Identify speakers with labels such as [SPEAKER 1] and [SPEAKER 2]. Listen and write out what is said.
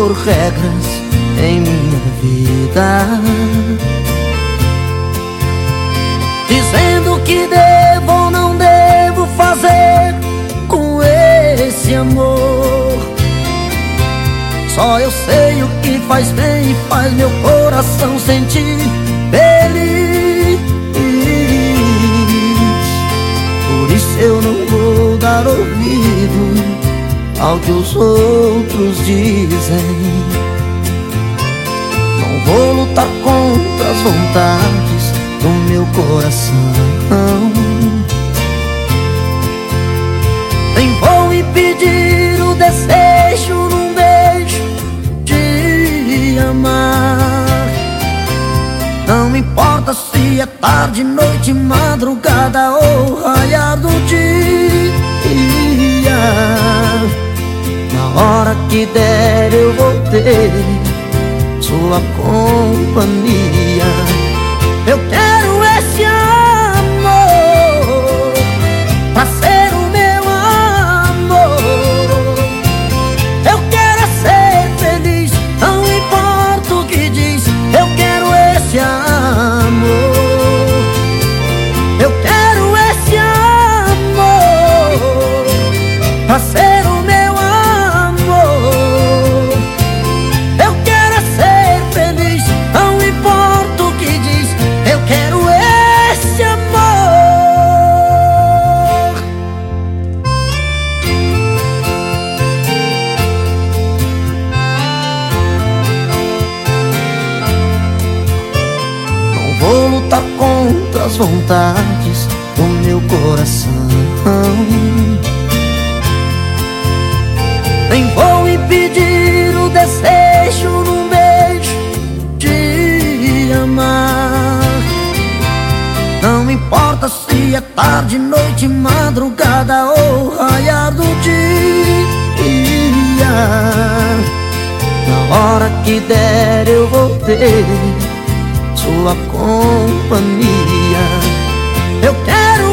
[SPEAKER 1] impor regras em minha vida. Dizendo que devo ou não devo fazer com esse amor. Só eu sei o que faz bem e faz meu coração sentir feliz. Por isso eu não vou dar ouvido ao que os outros dizem. Não vou lutar contra as vontades do meu coração. Nem vou impedir o desejo num beijo de amar. Não importa se é tarde, noite, madrugada ou raiar do dia. Que der eu vou ter sua companhia lutar contra as vontades do meu coração. Nem vou impedir o desejo num beijo de amar. Não importa se é tarde, noite, madrugada ou raiar do dia. Na hora que der eu vou ter sua companhia. Eu quero